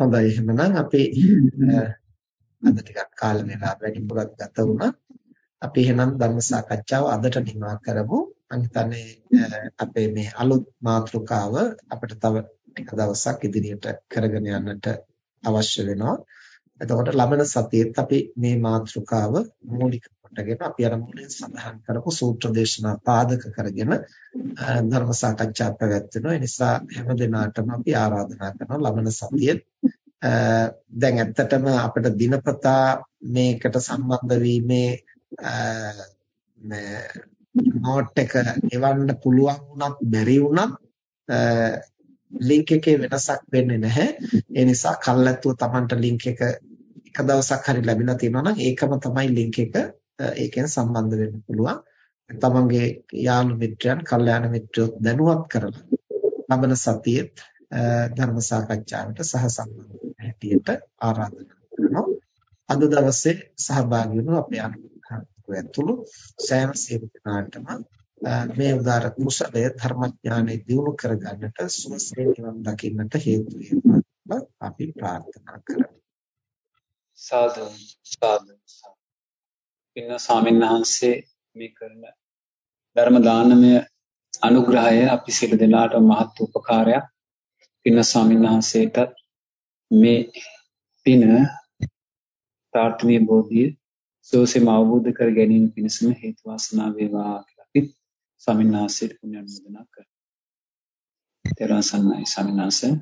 හොඳයි එහෙනම් අපි අද ටිකක් කාල වේලාව වැඩිපුරක් ගත වුණා. අපි එහෙනම් ධර්ම සාකච්ඡාව අදට නිමා කරමු. මම හිතන්නේ අපේ මේ අලුත් මාතෘකාව අපිට තව ටික දවසක් ඉදිරියට කරගෙන යන්නට අවශ්‍ය වෙනවා. එතකොට ලබන සතියේත් අපි මේ මාතෘකාව මූලික කොටගෙන අපි අර මුලින් සඳහන් කරපු සූත්‍ර දේශනා පාදක කරගෙන ධර්ම සාකච්ඡා පැවැත්වෙනවා. ඒ නිසා හැම දිනාටම අපි ආරාධනා කරනවා ලබන සතියේ දැන් ඇත්තටම අපිට දිනපතා මේකට සම්බන්ධ වීමේ නෝට් එක එවන්න පුළුවන් වුණත් බැරි වුණත් ලින්ක් එකේ වෙනසක් වෙන්නේ නැහැ. ඒ නිසා කල්ැතුව Tamanට ලින්ක් එක එක දවසක් හරි ලැබිලා තියෙනවා නම් ඒකම තමයි ලින්ක් එක ඒකෙන් සම්බන්ධ වෙන්න පුළුවන්. තමන්ගේ යාළු මිත්‍රයන්, කල්යාණ මිත්‍රයොත් දැනුවත් කරලා ලබන සතියේ ධර්ම සාකච්ඡාවට සහසම්බන්ධ හැටියට ආරාධනා කරනවා. අද දවසේ සහභාගී වුණු අපේ අනුග්‍රහකව ඇතුළු සෑම සියලු දෙනාටම මේ උදාර කුසලය ධර්මඥානෙ දියුණු කරගන්නට සුවසේ නිවන් දකින්නට හේතු වේවා අපි ප්‍රාර්ථනා කරමු. සාදු සාදු පින්න ස්වාමීන් වහන්සේ මේ කරන ධර්ම දානමය අනුග්‍රහය අපි සියලු දෙනාට මහත් උපකාරයක් පින්න ස්වාමීන් වහන්සේට මේ පින ප්‍රාර්ථනීය බෝධිය සෝසෙම අවබෝධ කර ගැනීම පිණිසම හේතු වාසනා වේවා කියලා අපි ස්වාමීන් වහන්සේට පුණ්‍ය අනුමෝදනා කරනවා. තෙරුවන් සරණයි ස්වාමීන් වහන්සේ.